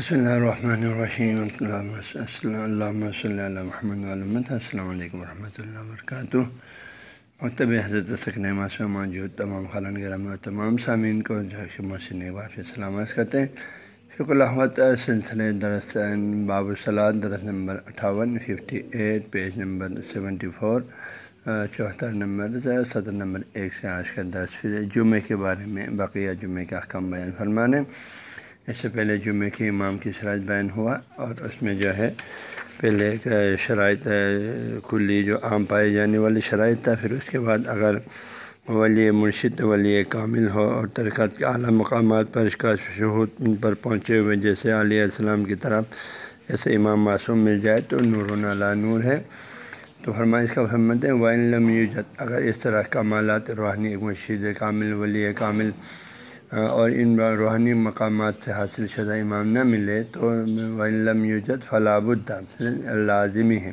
بسم اللہ الرحمن الرحیم اللہ صلی اللہ محمد السلام علیکم ورحمۃ اللہ وبرکاتہ مکتب حضرت سکن معصوم موجود تمام خالن گرم اور تمام سامعین کو محسن ایک بار سلامت کرتے ہیں فک الحمت سلسلے درس باب الصلاح درس نمبر اٹھاون fifty eight page number seventy four چوہتر نمبر صدر نمبر ایک سے آج کا درس پھر جمعے کے بارے میں بقیہ جمعے کا احکام بیان فرمانے اس سے پہلے جمعے کے امام کی شرائط بیان ہوا اور اس میں جو ہے پہلے ایک شرائط کلی جو عام پائے جانے والی شرائط تھا، پھر اس کے بعد اگر ولی مرشد، ولی کامل ہو اور ترکات کے اعلیٰ مقامات پر اس کا شہود پر پہنچے ہوئے، جیسے علیہ السلام کی طرف ایسے امام معصوم مل جائے تو نور اللہ نور ہے۔ تو فرمائش اس کا فرمت ہے وائن لم یوجد اگر اس طرح کمالات روحانی ایک مرشد کامل، ولی کامل اور ان روحانی مقامات سے حاصل شدہ امام نہ ملے تو علم یوجد فلاب لازمی ہے۔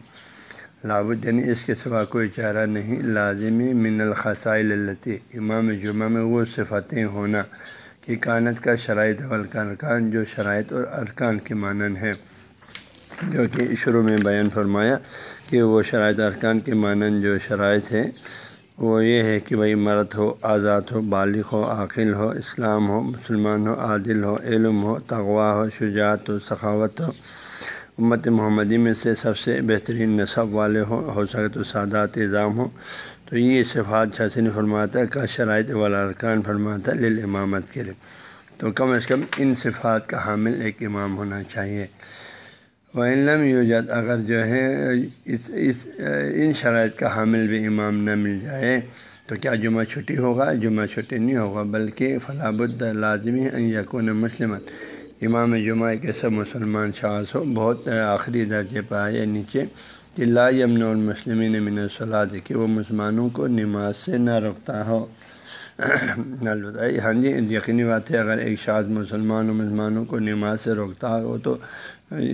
لابد یعنی اس کے سوا کوئی چارہ نہیں، لازمی من الخصائل التی امام جمعہ میں وہ صفتیں ہونا کہ کانت کا شرائط ارکان، جو شرائط اور ارکان کے مانن ہے جو کہ شروع میں بیان فرمایا کہ وہ شرائط ارکان کے مانن جو شرائط ہے وہ یہ ہے کہ بھائی مرد ہو، آزاد ہو، بالغ ہو، عاقل ہو، اسلام ہو، مسلمان ہو، عادل ہو، علم ہو تغوا ہو، شجاعت ہو، سخاوت ہو۔ امت محمدی میں سے سب سے بہترین نصب والے ہو ہو سکے تو سادات اظام ہو۔ تو یہ صفات شاثن فرماتا کا شرائط والا ارکان فرماتا ہے لل امامت کے لیے۔ تو کم از کم ان صفات کا حامل ایک امام ہونا چاہیے۔ و علم یوجد اگر جو ہے، اس اس، ان شرائط کا حامل بھی امام نہ مل جائے، تو کیا جمعہ چھٹی ہوگا؟ جمعہ چھٹی نہیں ہوگا، بلکہ فلاح لازمی یقون مسلم امام جمعہ ایک ایسا مسلمان شاذ ہو بہت آخری درجے پر آئے نیچے، کہ لا یمن المسلمین من الصلاۃ، کہ وہ مسلمانوں کو نماز سے نہ رکتا ہو۔ البتہ ہاں جی یقینی بات ہے، اگر ایک شاذ مسلمان و مسلمانوں کو نماز سے روکتا ہو تو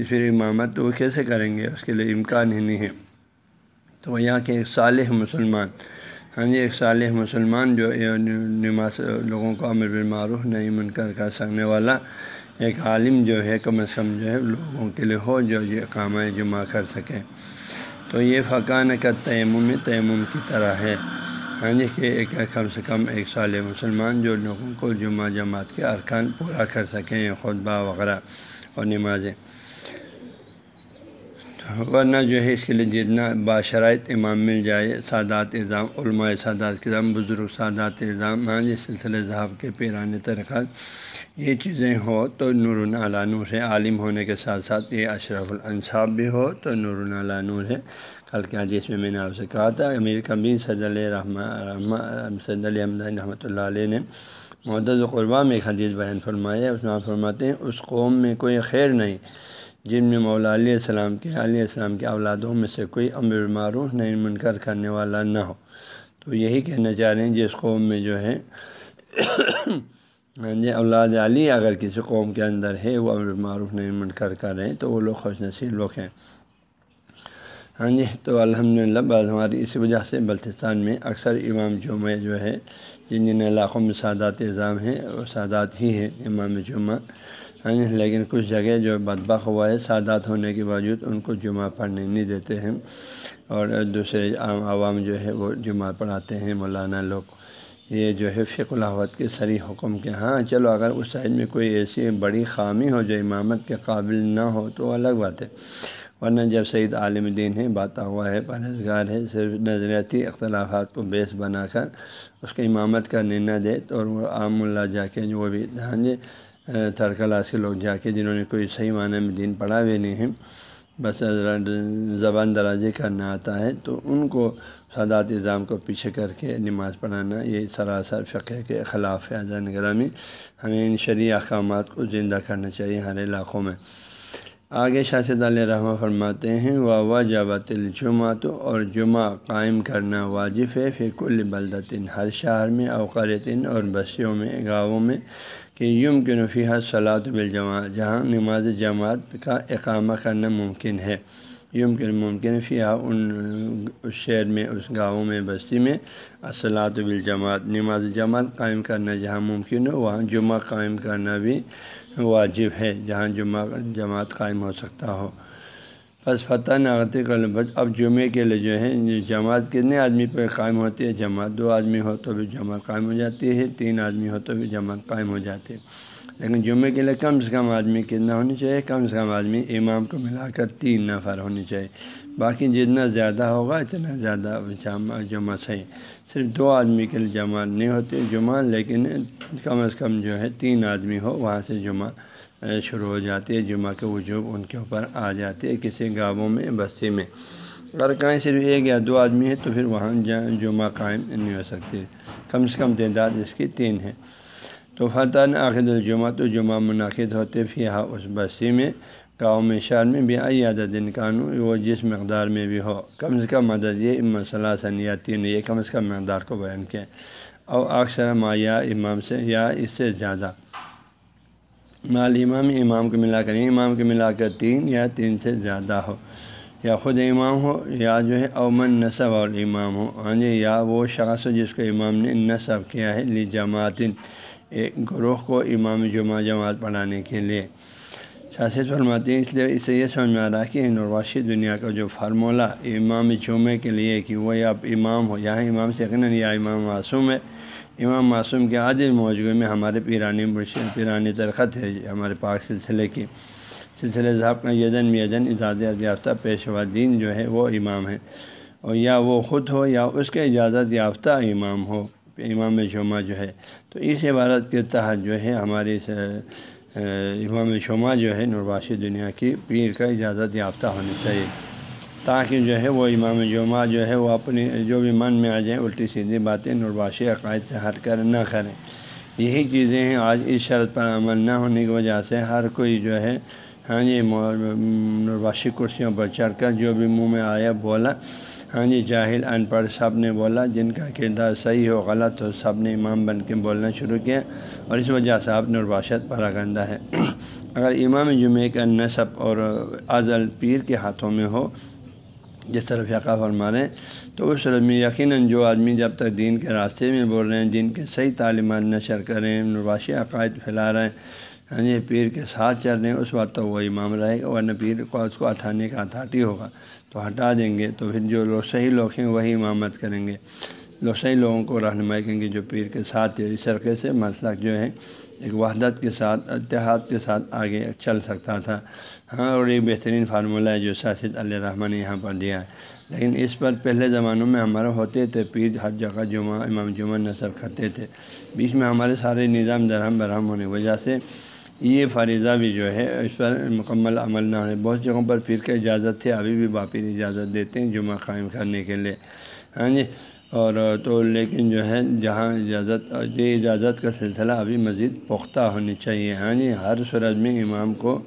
پھر امامت تو وہ کیسے کریں گے؟ اس کے لیے امکان ہی نہیں ہے۔ تو یہاں کے ایک صالح مسلمان ہاں جی ایک صالح مسلمان جو یعنی نماز، لوگوں کو امر بالمعروف نہیں منکر کر سکنے والا ایک عالم جو ہے، کم از کم جو ہے، لوگوں کے لیے ہو، جو یہ کام جمع کر سکے۔ تو یہ فقان کا تیمم تیمم کی طرح ہے۔ ہاں جی کہ ایک کم سے کم ایک سال مسلمان جو لوگوں کو جمعہ جماعت کے ارکان پورا کر سکیں خطبہ وغیرہ اور نمازیں۔ ورنہ جو ہے اس کے لیے جتنا باشرائط امام مل جائے، سادات اظام علماء سادات کے نظام بزرگ سادات اظام ہاں جی سلسلے ذہاب کے پیرانے ترقات، یہ چیزیں ہو تو نور نور ہے، عالم ہونے کے ساتھ ساتھ یہ اشرف الانصاب بھی ہو تو نور نور ہے۔ کل کے حدیث میں میں نے آپ سے کہا تھا، امیر کبیر صد رحمٰ صد الحمد رحمۃ اللہ علیہ نے محدود قربہ میں ایک حدیث بیان فرمایا اس میں آپ فرماتے ہیں، اس قوم میں کوئی خیر نہیں جن میں مولا علیہ السلام کے علیہ السلام کے اولادوں میں سے کوئی امر معروف نہیں، منکر کرنے والا نہ ہو۔ تو یہی کہنا چاہ رہے ہیں، جس قوم میں جو ہے جی اولاد علی اگر کسی قوم کے اندر ہے، وہ امر معروف نہیں، منکر کر رہے ہیں، تو وہ لوگ خوش نصیب لوگ ہیں۔ ہاں جی تو الحمد للہ بعض ہماری اسی وجہ سے بلتستان میں اکثر امام جمعہ جو ہے، جن جن علاقوں میں سادات اظام ہیں وہ سادات ہی ہیں امام جمعہ ہاں جی لیکن کچھ جگہ جو بدبخ ہوا ہے، سادات ہونے کے باوجود ان کو جمعہ پڑھنے نہیں دیتے ہیں، اور دوسرے عام عوام جو ہے، وہ جمعہ پڑھاتے ہیں، مولانا لوگ۔ یہ جو ہے فق الحوت کے سری حکم کے ہاں چلو، اگر اس سائڈ میں کوئی ایسی بڑی خامی ہو جو امامت کے قابل نہ ہو، تو الگ بات ہے۔ ورنہ جب سعید عالم دین ہے باتا ہوا ہے پرہزگار ہے صرف نظریاتی اختلافات کو بیس بنا کر اس کے امامت کا نرنا دے تو اور وہ عام اللہ جا کے جو وہ بھی ہاں جی ترکلا سے لوگ جا کے جنہوں نے کوئی صحیح معنی میں دین پڑھا ہوئے نہیں ہیں، بس زبان درازی کرنا آتا ہے تو ان کو سادات نظام کو پیچھے کر کے نماز پڑھانا، یہ سراسر فقہ کے خلاف ہے، اذان گرامی، ہمیں ان شرعی احکامات کو زندہ کرنا چاہیے ہر علاقوں میں۔ آگے شاشد علیہ رحمٰ فرماتے ہیں وا جابت الجمعۃ اور جمعہ قائم کرنا واجب ہے فکل بلدتن، ہر شہر میں اوقارتن اور بسیوں میں گاؤں میں، کہ یم کے نفیہ صلاحت بالجماع جہاں نماز جماعت کا اقامہ کرنا ممکن ہے۔ یم ممکن فیا ان اس شہر میں، اس گاؤں میں، بستی میں اصلاۃ بالجماعت، نماز جماعت قائم کرنا جہاں ممکن ہو، وہاں جمعہ قائم کرنا بھی واجب ہے، جہاں جمعہ جماعت قائم ہو سکتا ہو۔ بس فتح ناغتی بس اب جمعے کے لیے جو ہے، جماعت کتنے آدمی پہ قائم ہوتی ہے؟ جماعت دو آدمی ہو تو بھی جماعت قائم ہو جاتی ہے، تین آدمی ہو تو بھی جماعت قائم ہو جاتی ہے۔ لیکن جمعے کے لیے کم سے کم آدمی کتنا ہونی چاہیے، کم سے کم آدمی امام کو ملا کر تین نفر ہونی چاہیے۔ باقی جتنا زیادہ ہوگا، اتنا زیادہ جمع جمع صحیح۔ صرف دو آدمی کے لیے جمع نہیں ہوتی، جمعہ، لیکن کم از کم جو ہے تین آدمی ہو، وہاں سے جمعہ شروع ہو جاتی ہے۔ جمعہ کے وجوب ان کے اوپر آ جاتے کسی گاؤں میں، بستی میں۔ اگر کہیں صرف ایک یا دو آدمی ہے تو پھر وہاں جمعہ قائم نہیں ہو سکتی۔ کم سے کم تعداد اس کی تین ہے۔ تو فتح آخر الجمعہ تو جمعہ منعقد ہوتے پھر یہاں اس بستی میں گاؤں میں شہر میں بھی آئی عدد ان قانون وہ جس مقدار میں بھی ہو کم سے کم عدد یہ مسئلہ سنیاتی نے یہ کم از کم مقدار کو بیان کیا اور اکثر مایا امام سے یا اس سے زیادہ مال امام امام کو ملا کر امام کو ملا کر تین یا تین سے زیادہ ہو یا خود امام ہو یا جو ہے اومن نصب اور امام ہو ہاں جی یا وہ شخص ہو جس کو امام نے نصب کیا ہے لی جماعت ایک گروہ کو امام جمعہ جماعت پڑھانے کے لیے۔ شاست فرماتے ہیں، اس لیے اسے یہ سمجھ میں آ رہا ہے کہ نرواشی دنیا کا جو فارمولہ امام جمعے کے لیے کہ وہ یا امام ہو، یہاں امام سے یا امام معصوم ہے۔ امام معصوم کے عادل موجود میں ہمارے پیرانی مرشد، پیرانی ترخت ہے، ہمارے پاک سلسلے کی سلسلے ذہب کا یدن میدن اجازت یافتہ پیشوا دین جو ہے وہ امام ہے۔ اور یا وہ خود ہو یا اس کے اجازت یافتہ امام ہو۔ امام جمعہ جو ہے، تو اس عبارت کے تحت جو ہے ہماری امام جمعہ جو ہے نرباشی دنیا کی پیر کا اجازت یافتہ ہونی چاہیے۔ تاکہ جو ہے، وہ امام جمعہ جو ہے، وہ اپنی، جو بھی من میں آ جائیں، الٹی سیدھی باتیں نرباشی عقائد سے ہٹ کر نہ کریں۔ یہی چیزیں ہیں، آج اس شرط پر عمل نہ ہونے کی وجہ سے ہر کوئی جو ہے ہاں جی نرباشی کرسیوں پر چڑھ کر جو بھی منہ میں آیا بولا۔ ہاں جی جاہل ان پڑھ سب نے بولا، جن کا کردار صحیح ہو غلط ہو سب نے امام بن کے بولنا شروع کیا۔ اور اس وجہ سے آپ نرباشت پراگندہ ہے۔ اگر امام جمعہ کا نصب اور ازل پیر کے ہاتھوں میں ہو، جس طرف یقا فرما رہے ہیں، تو اس طرف میں یقیناً جو آدمی جب تک دین کے راستے میں بول رہے ہیں، دین کے صحیح تعلیمات نشر کریں نرباشی عقائد پھیلا رہے ہیں جی پیر کے ساتھ چل رہے ہیں اس وقت تو وہ امام رہے گا، ورنہ پیر کو اس کو ہٹانے کا اتھارٹی ہوگا۔ تو ہٹا دیں گے، تو پھر جو لوگ صحیح لوگ ہیں، وہی امامت کریں گے۔ لوگ صحیح لوگوں کو رہنمائی کریں گے، جو پیر کے ساتھ ہے اس طریقے سے مسئلہ جو ہے ایک وحدت کے ساتھ، اتحاد کے ساتھ آگے چل سکتا تھا۔ ہاں اور یہ بہترین فارمولہ ہے جو سیاست علیہ رحمٰ نے یہاں پر دیا۔ ہے لیکن اس پر پہلے زمانوں میں ہمارے ہوتے تھے، پیر ہر جگہ جمعہ، امام جمعہ نصب کرتے تھے۔ بیچ میں ہمارے سارے نظام درہم برہم ہونے کی وجہ سے یہ فریضہ بھی جو ہے، اس پر مکمل عمل نہ ہونے، بہت جگہوں پر پھر کا اجازت تھی ابھی بھی باپیر اجازت دیتے ہیں جمعہ قائم کرنے کے لیے۔ ہاں جی اور تو لیکن جو ہے، جہاں اجازت، یہ اجازت کا سلسلہ ابھی مزید پختہ ہونی چاہیے۔ ہاں جی ہر صورت میں امام کو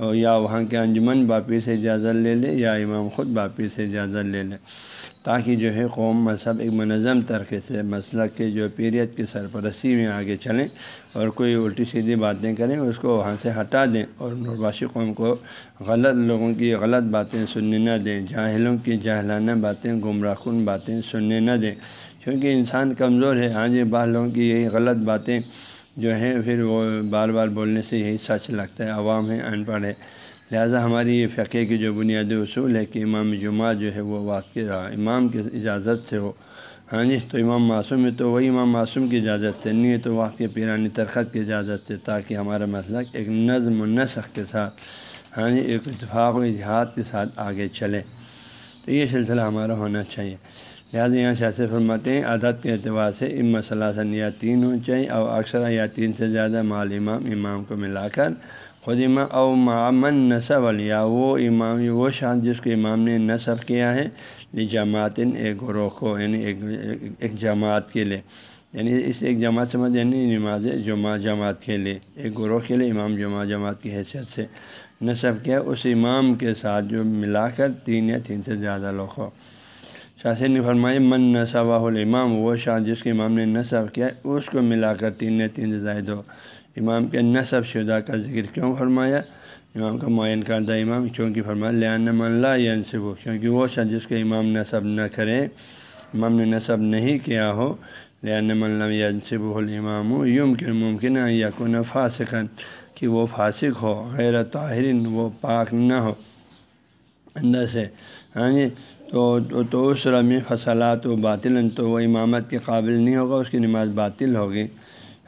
یا وہاں کے انجمن باپی سے اجازت لے لے یا امام خود باپی سے اجازت لے لے تاکہ جو ہے قوم مذہب ایک منظم طریقے سے مسلک کے جو پیریت کی سرپرستی میں آگے چلیں اور کوئی الٹی سیدھی باتیں کریں اس کو وہاں سے ہٹا دیں اور نرباشی قوم کو غلط لوگوں کی غلط باتیں سننے نہ دیں، جاہلوں کی جاہلانہ باتیں، گمراہ کن باتیں سننے نہ دیں۔ کیونکہ انسان کمزور ہے ہاں جی بعض لوگوں کی یہی غلط باتیں جو ہیں پھر وہ بار بار بولنے سے یہی سچ لگتا ہے، عوام ہے، ان پڑھ ہے۔ لہٰذا ہماری یہ فقے کی جو بنیادی اصول ہے کہ امام جمعہ جو ہے وہ واقع امام کی اجازت سے ہو۔ ہاں جی تو امام معصوم ہے تو وہی امام معصوم کی اجازت سے نہیں ہے تو واقع پیرانی ترخت کی اجازت سے تاکہ ہمارا مسئلہ ایک نظم و نسق کے ساتھ ہاں جی ایک اتفاق و اتحاد کے ساتھ آگے چلے۔ تو یہ سلسلہ ہمارا ہونا چاہیے۔ لہٰذا یہاں شاست فرماتے ہیں، عادت کے اعتبار سے ام مسئلہ یا تین ہو چاہیے اور اکثر یا تین سے زیادہ مال امام امام کو ملا کر خود امام، او معمن نصب یا وہ امام، وہ شان جس کو امام نے نصب کیا ہے جماعت یعنی ایک گروہ کو یعنی ایک ایک جماعت کے لیے۔ یعنی اس ایک جماعت سمجھ یعنی نماز جمعہ جماعت کے لیے، ایک گروہ کے لیے امام جمعہ جماعت کی حیثیت سے نصب کیا۔ اس امام کے ساتھ جو ملا کر تین یا تین سے زیادہ لوگ ہو شاثر نے فرمائی من نصب الامام، وہ شاہ جس کے امام نے نصب کیا، اس کو ملا کر تین یا تین زائد ہو۔ امام کے نصب شدہ کا ذکر کیوں فرمایا؟ امام کا معین کردہ امام کیونکہ فرمایا لان ملا ینصب ہو کیونکہ وہ شخص جس کے امام نصب نہ کرے، امام نے نصب نہیں کیا ہو۔ لان ملّہ ینصب الامام یوم کے ممکن ہے یقن فاسقن کہ وہ فاسق ہو، غیر طاہرین، وہ پاک نہ ہو۔ اندر سے ہاں جی تو تو اس رمی فصلات و باطل تو وہ امامت کے قابل نہیں ہوگا، اس کی نماز باطل ہوگی۔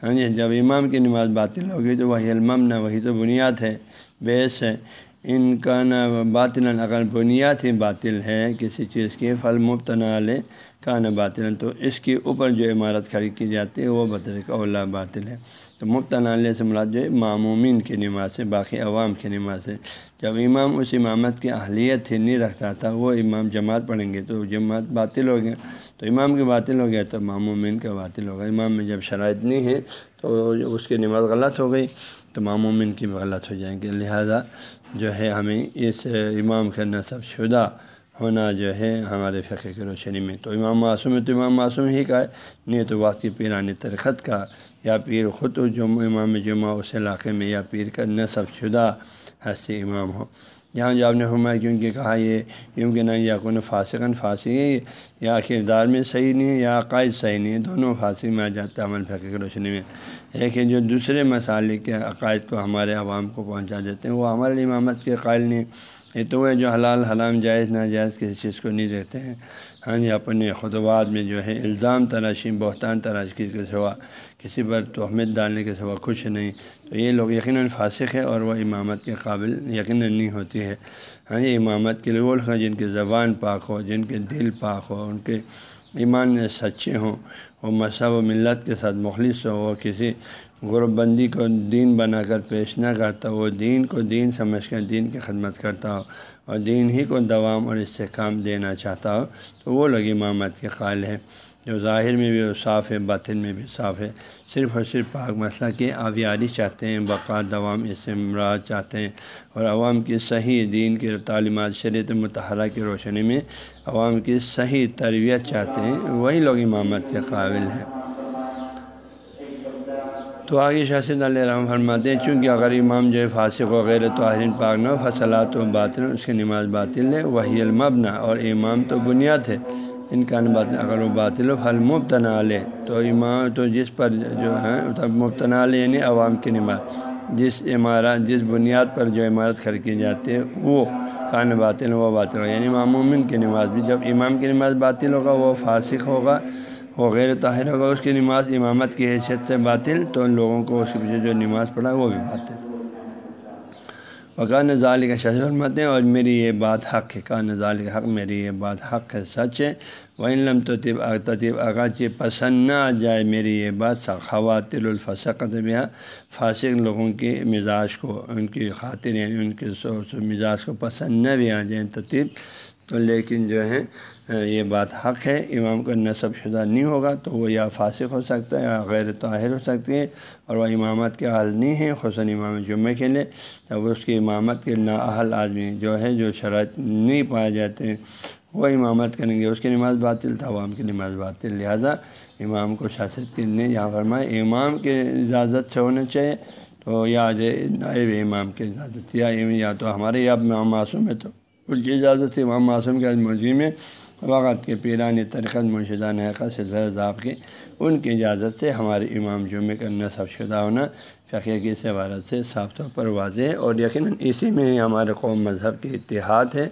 ہاں جی جب امام کی نماز باطل ہوگی تو وہی المم نہ وہی تو بنیاد ہے، بیس ہے۔ ان کا نہ باطل اگر بنیاد ہی باطل ہے، کسی چیز کی پھل مبتنا لے، کا نہ باطل تو اس کے اوپر جو عمارت کھڑی کی جاتی ہے، وہ بطرق اولا باطل ہے۔ تو مبتنالے سے مراد جو ہے معمومین کی نماز سے، باقی عوام کی نماز سے۔ جب امام اس امامت کی اہلیت ہی نہیں رکھتا تھا، وہ امام جماعت پڑھیں گے، تو جماعت باطل ہو گیا۔ تو امام کی باطل ہو گیا، تو معمومین کا باطل ہوگا امام میں جب شرائط نہیں ہے، تو اس کی نماز غلط ہو گئی، تو معمومین کی بھی غلط ہو جائیں گے۔ لہذا جو ہے ہمیں اس امام کا نصب شدہ ہونا جو ہے ہمارے فقہ کی روشنی میں۔ تو امام معصوم ہے تو امام معصوم ہی کا ہے، نہیں تو واقعی پیرانی ترخت کا یا پیر خود جمع، امام جمعہ اس علاقے میں یا پیر کا نصب شدہ ہنسی امام ہو۔ یہاں جو آپ نے فرمایا کیونکہ کہا یہ کیونکہ نہ یا کون فاسقن فاسی یا کردار میں صحیح نہیں ہے یا عقائد صحیح نہیں ہے، دونوں فاصی میں آ جاتا ہے عمل فقہ کی روشنی میں۔ ایک ہے جو دوسرے مسالے کے عقائد کو ہمارے عوام کو پہنچا دیتے ہیں، وہ ہمارے امامت کے قائل نہیں یہ تو وہ جو حلال حلام جائز ناجائز کسی چیز کو نہیں دیکھتے ہیں۔ ہاں جی اپنے خطبات میں جو ہے الزام تراشی بہتان تراشی کے سوا کسی پر تہمت ڈالنے کے سوا کچھ نہیں۔ تو یہ لوگ یقیناً فاسق ہے اور وہ امامت کے قابل یقیناً نہیں ہوتی ہے۔ ہاں جی امامت کے لوگ جن کی زبان پاک ہو، جن کے دل پاک ہو، ان کے ایمان سچے ہوں وہ مذہب و ملت کے ساتھ مخلص ہو وہ کسی غرب بندی کو دین بنا کر پیش نہ کرتا، وہ دین کو دین سمجھ کر دین کی خدمت کرتا ہو اور دین ہی کو دوام اور استحکام دینا چاہتا ہو، تو وہ لوگ امامت کے قائل ہے جو ظاہر میں بھی صاف ہے، باطن میں بھی صاف ہے۔ صرف اور صرف پاک مسئلہ کی آبیاری چاہتے ہیں بقا دوام استمراد چاہتے ہیں اور عوام کی صحیح دین کی تعلیمات شریعت متحرہ کی روشنی میں عوام کی صحیح تربیت چاہتے ہیں، وہی لوگ امامت کے قابل ہیں۔ تو آگے شاست علیہ رحم فرماتے ہیں، چونکہ اگر امام جو ہے فاسق وغیرہ تو آہرین پاک نہ فصلات و باطن، اس کی نماز باطل ہے وہی المبنا اور امام تو بنیاد ہے۔ ان کا بات اگر وہ باطل و پھل مبتنا لے تو امام تو جس پر جو ہے مطلب مبتنا لے یعنی عوام کی نماز۔ جس عمارت جس بنیاد پر جو عمارت کھڑ کی جاتی ہے، وہ کان باطل وہ باطل ہوگا یعنی معمومن کی نماز بھی، جب امام کی نماز باطل ہوگا، وہ فاسق ہوگا، وہ غیر طاہر ہوگا، اس کی نماز امامت کی حیثیت سے باطل، تو ان لوگوں کو اس کے پیچھے جو نماز پڑھا وہ بھی باطل۔ وقان ظال کا شش فرماتے ہیں اور میری یہ بات حق ہے۔ کان ظال کا حق، میری یہ بات حق ہے، سچ ہے۔ وہ علم تو تطیب اگرچہ پسند نہ آ جائے، میری یہ بات خواتل الفسقت بھی فاسق لوگوں کے مزاج کو، ان کی خاطر یعنی ان کے سوچ و مزاج کو پسند نہ بھی آ جائیں ترتیب تو لیکن جو ہے یہ بات حق ہے، امام کا نصب شدہ نہیں ہوگا تو وہ یا فاسق ہو سکتا ہے یا غیر طاہر ہو سکتی ہے اور وہ امامت کے حل نہیں ہے خصاً امام جمعہ کے لیے۔ جب اس کی امامت کے نااہل آدمی جو ہے، جو شرائط نہیں پائے جاتے ہیں وہ امامت کریں گے۔ اس کی نماز باطل تھا عوام کی نماز باطل۔ لہٰذا امام کو شاست کے نے یہاں فرمائے، امام کے اجازت سے ہونا چاہیے۔ تو یا نائب امام کی اجازت، یا یا تو ہمارے یا معصوم ہے تو۔ اس کی اجازت سے امام معصوم کے موجود میں وقت کے پیران ترقت مرشدان حقت سے زر ذاب کے، ان کی اجازت سے ہمارے امام جمعے کا نصب شدہ ہونا فقیہ کی عبارت سے صاف طور پر واضح ہے اور یقیناً اسی میں ہی ہمارے قوم مذہب کے اتحاد ہے،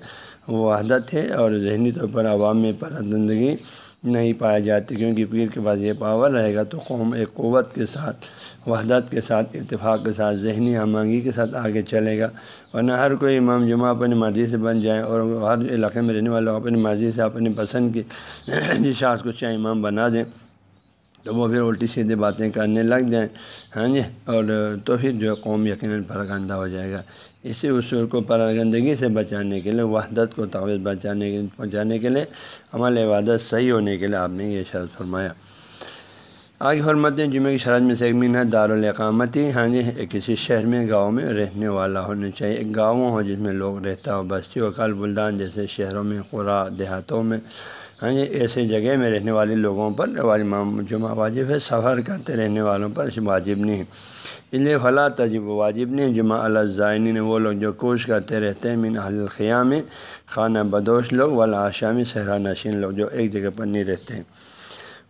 وحدت ہے اور ذہنی طور پر عوام میں پرندگی نہیں پائے جاتے کیونکہ پیر کے پاس یہ پاور رہے گا تو قوم ایک قوت کے ساتھ، وحدت کے ساتھ، اتفاق کے ساتھ، ذہنی ہمانگی کے ساتھ آگے چلے گا۔ ورنہ ہر کوئی امام جمعہ اپنی مرضی سے بن جائیں اور ہر علاقے میں رہنے والوں اپنی مرضی سے، اپنی پسند کی جس شاخ کو چاہے امام بنا دیں۔ تو وہ پھر الٹی سیدھی باتیں کرنے لگ جائیں۔ ہاں جی؟ اور تو پھر جو قوم یقیناً پرگندہ ہو جائے گا۔ اسی اصول کو پراگندگی سے بچانے کے لیے، وحدت کو تعویذ بچانے کے پہنچانے کے لیے عمل عبادت صحیح ہونے کے لیے آپ نے یہ شرط فرمایا۔ آگے فرماتے ہیں، جمعہ کی شرط میں سے ایک مین ہے دارالقامتی ہاں جی کسی شہر میں، گاؤں میں رہنے والا ہونا چاہیے۔ ایک گاؤں ہو جس میں لوگ رہتا ہو، بستی و کال بلدان جیسے شہروں میں قرا دیہاتوں میں ہاں جی ایسے جگہ میں رہنے والے لوگوں پر جمعہ واجب ہے، سفر کرتے رہنے والوں پر واجب نہیں ہے۔ اس لیے فلاں تجب، واجب نہیں جمعہ الزائن وہ لوگ جو کوش کرتے رہتے ہیں، من الخیام میں خانہ بدوش لوگ والا آشامی صحرا نشین لوگ جو ایک جگہ پر نہیں رہتے ہیں۔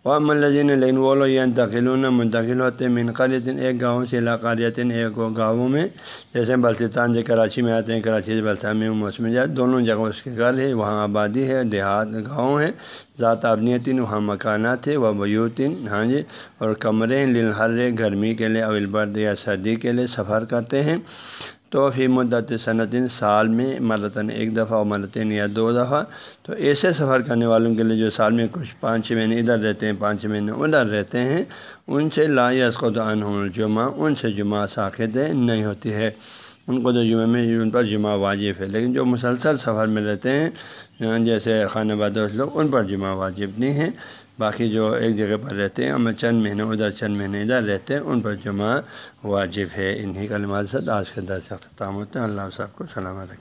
وہ ملزین لیکن وہ لوگ یہ انتقلون منتقل ہوتے ہیں منقلطن ایک گاؤں سے علاقاریتن ایک گاؤں میں، جیسے بلتستان سے کراچی میں آتے ہیں، کراچی سے بلتان میں موسم جات دونوں جگہوں اس کے گھر ہے، وہاں آبادی ہے، دیہات، گاؤں ہے ذات آبنیتن وہاں مکانات ہے وہ بیوتن ہاں جی اور کمرے ہر گرمی کے لیے، اول برد یا سردی کے لیے سفر کرتے ہیں۔ تو فی مدت صنعت سال میں مرتن ایک دفعہ اور مرتن یا دو دفعہ۔ تو ایسے سفر کرنے والوں کے لیے جو سال میں کچھ پانچ چھ مہینے ادھر رہتے ہیں، پانچ چھ مہینے ادھر رہتے ہیں، ان سے لا اسقط عنہ جمعہ ان سے جمعہ ساختیں نہیں ہوتی ہے۔ ان کو جو جمعہ میں ان پر جمعہ واجب ہے، لیکن جو مسلسل سفر میں رہتے ہیں، جیسے خانہ بادوش لوگ، ان پر جمعہ واجب نہیں ہے۔ باقی جو ایک جگہ پر رہتے ہیں ہمیں چند مہینے ادھر، چند مہینے ادھر رہتے ہیں، ان پر جمعہ واجب ہے۔ انہیں کلمات سے آج کے درس اختتام ہوتے ہیں۔ اللہ صاحب کو سلامت رکھیں